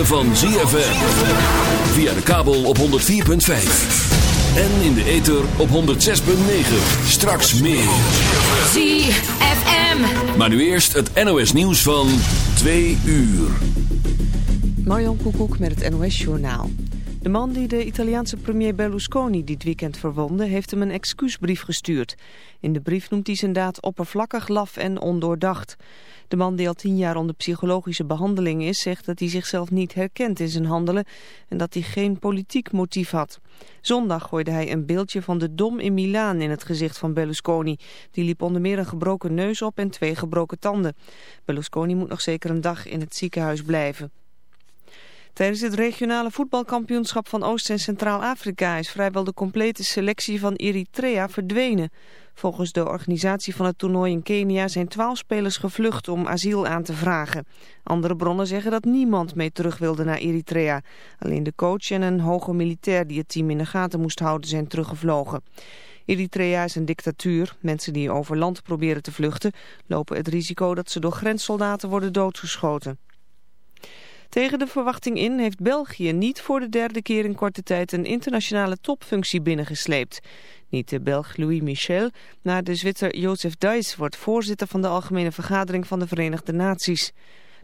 ritme van ZFM. Via de kabel op 104.5. En in de ether op 106.9. Straks meer. ZFM. Maar nu eerst het NOS nieuws van 2 uur. Marjan Koekoek met het NOS Journaal. De man die de Italiaanse premier Berlusconi dit weekend verwonde... heeft hem een excuusbrief gestuurd. In de brief noemt hij zijn daad oppervlakkig, laf en ondoordacht. De man die al tien jaar onder psychologische behandeling is... zegt dat hij zichzelf niet herkent in zijn handelen... en dat hij geen politiek motief had. Zondag gooide hij een beeldje van de Dom in Milaan in het gezicht van Berlusconi. Die liep onder meer een gebroken neus op en twee gebroken tanden. Berlusconi moet nog zeker een dag in het ziekenhuis blijven. Tijdens het regionale voetbalkampioenschap van Oost- en Centraal-Afrika is vrijwel de complete selectie van Eritrea verdwenen. Volgens de organisatie van het toernooi in Kenia zijn twaalf spelers gevlucht om asiel aan te vragen. Andere bronnen zeggen dat niemand mee terug wilde naar Eritrea. Alleen de coach en een hoge militair die het team in de gaten moest houden zijn teruggevlogen. Eritrea is een dictatuur. Mensen die over land proberen te vluchten lopen het risico dat ze door grenssoldaten worden doodgeschoten. Tegen de verwachting in heeft België niet voor de derde keer in korte tijd een internationale topfunctie binnengesleept. Niet de Belg Louis Michel, maar de Zwitser Jozef Dijs wordt voorzitter van de Algemene Vergadering van de Verenigde Naties.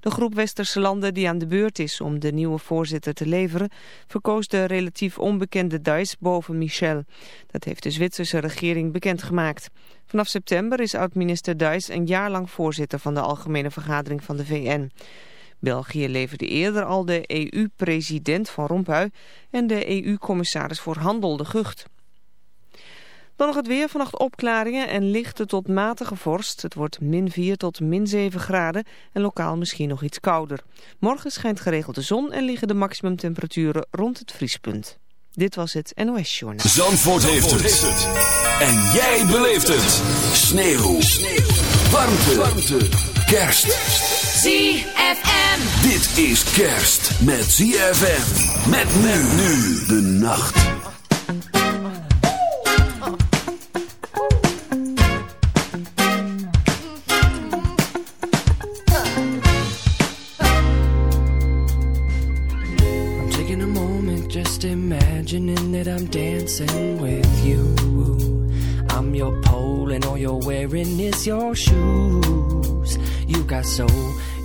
De groep westerse landen die aan de beurt is om de nieuwe voorzitter te leveren, verkoos de relatief onbekende Dijs boven Michel. Dat heeft de Zwitserse regering bekendgemaakt. Vanaf september is oud-minister Dijs een jaar lang voorzitter van de Algemene Vergadering van de VN. België leverde eerder al de EU-president Van Rompuy en de EU-commissaris voor Handel de Gucht. Dan nog het weer, vannacht opklaringen en lichte tot matige vorst. Het wordt min 4 tot min 7 graden en lokaal misschien nog iets kouder. Morgen schijnt geregeld de zon en liggen de maximumtemperaturen rond het vriespunt. Dit was het NOS Journal. Zandvoort, heeft, het. En jij beleeft het. Sneeuw. Sneeuw. Warmte. Warmte. Kerst. ZFM. Dit is kerst met ZFM. Met men nu de nacht. I'm taking a moment just imagining that I'm dancing with you. I'm your pole and all you're wearing is your shoes. You got soul,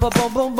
boom, boom, boom.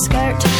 skirt.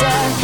dark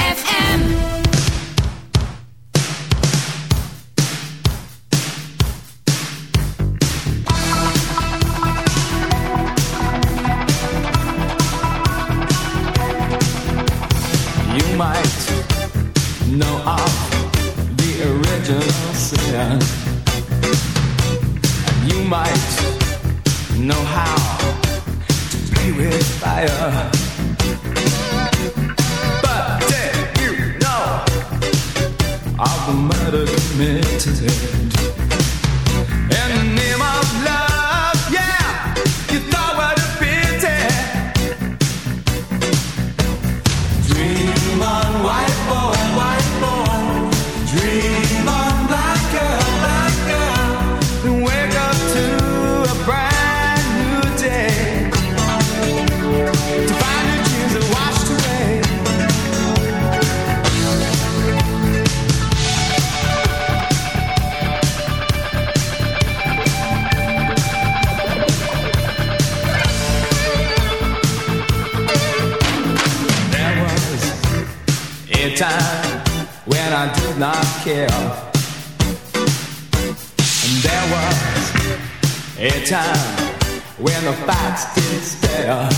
A time when the facts did stare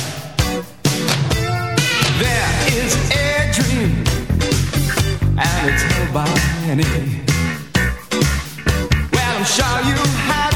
There is a dream And it's held by many. Well, I'm sure you have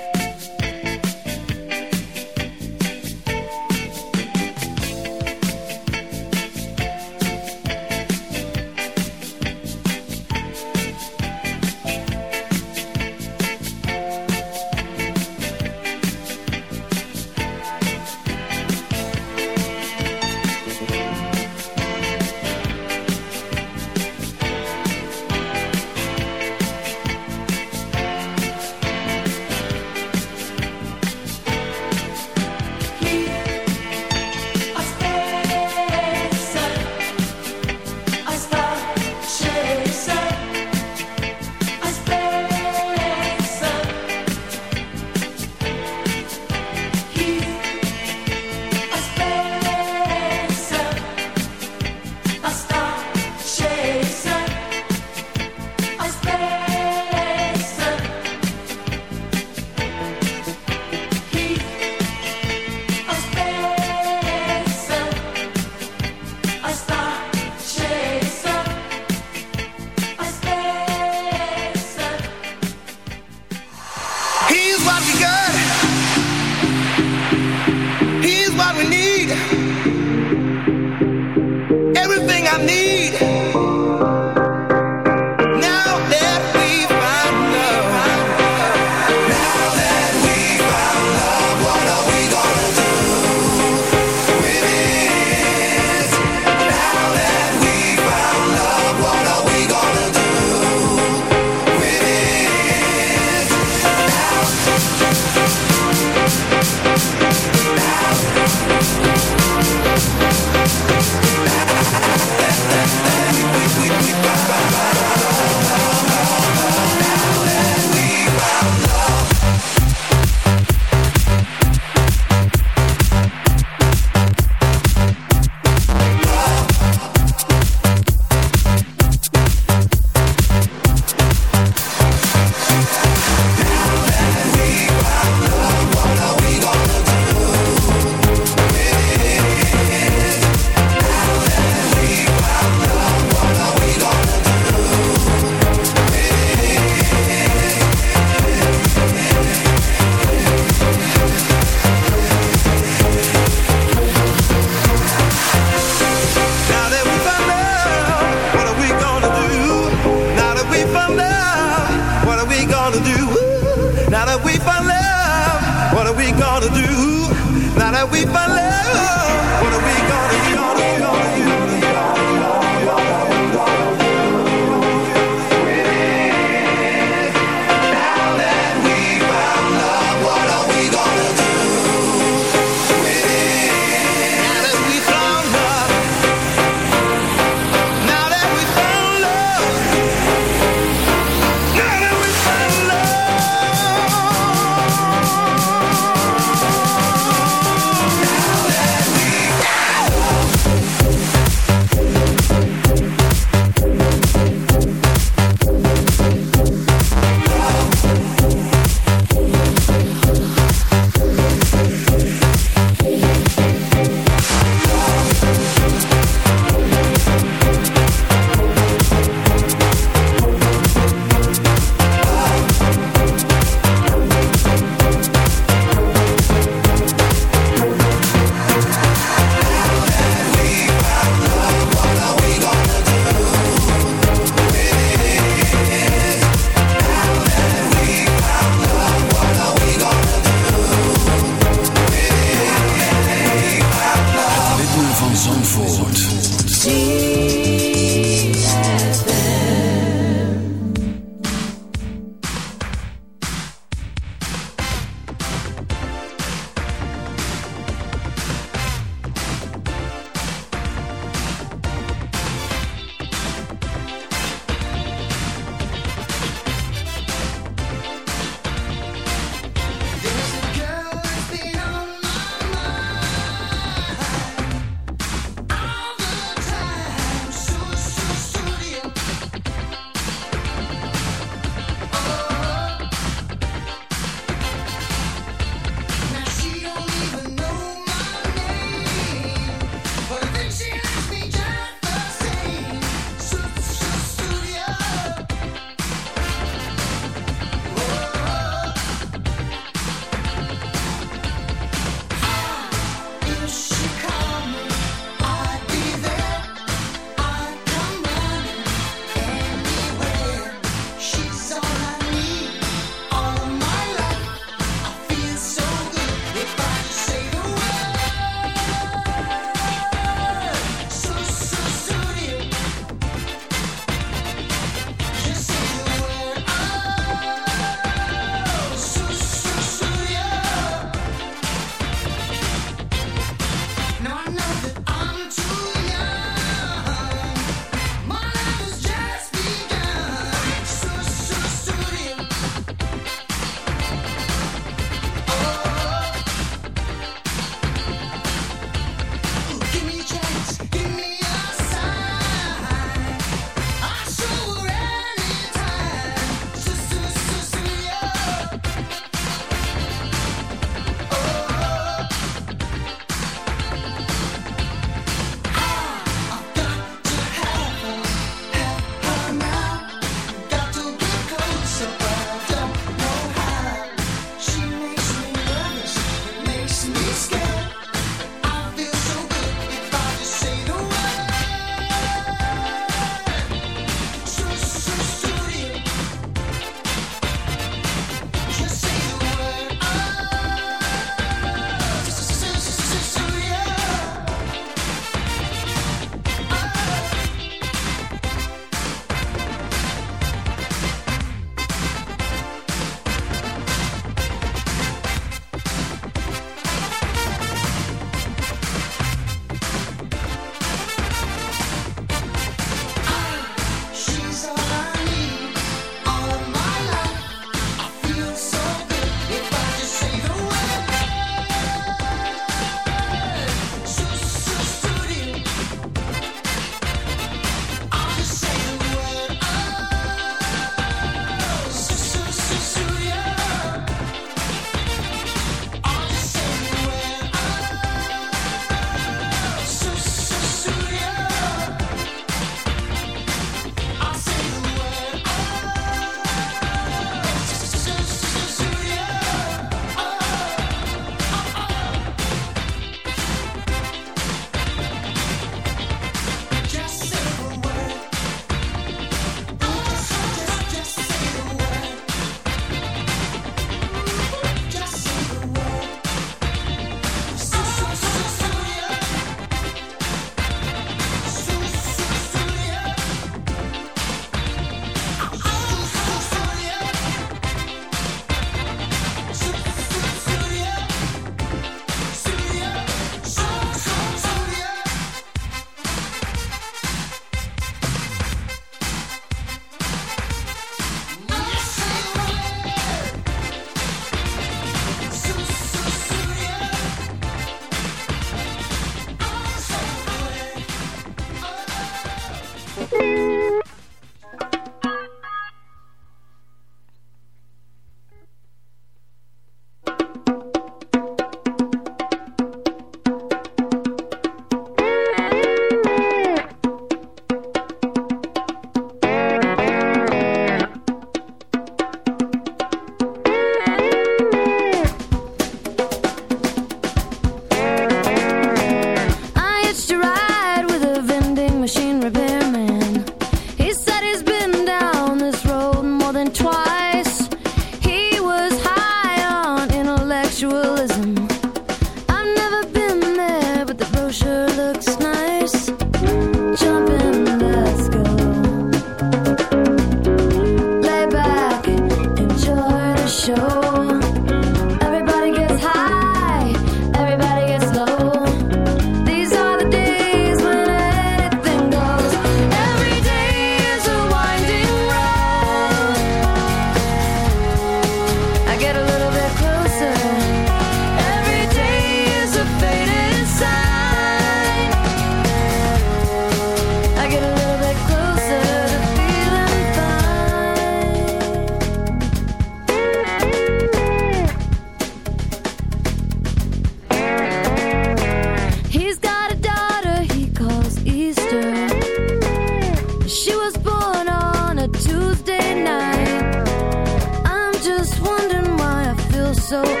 so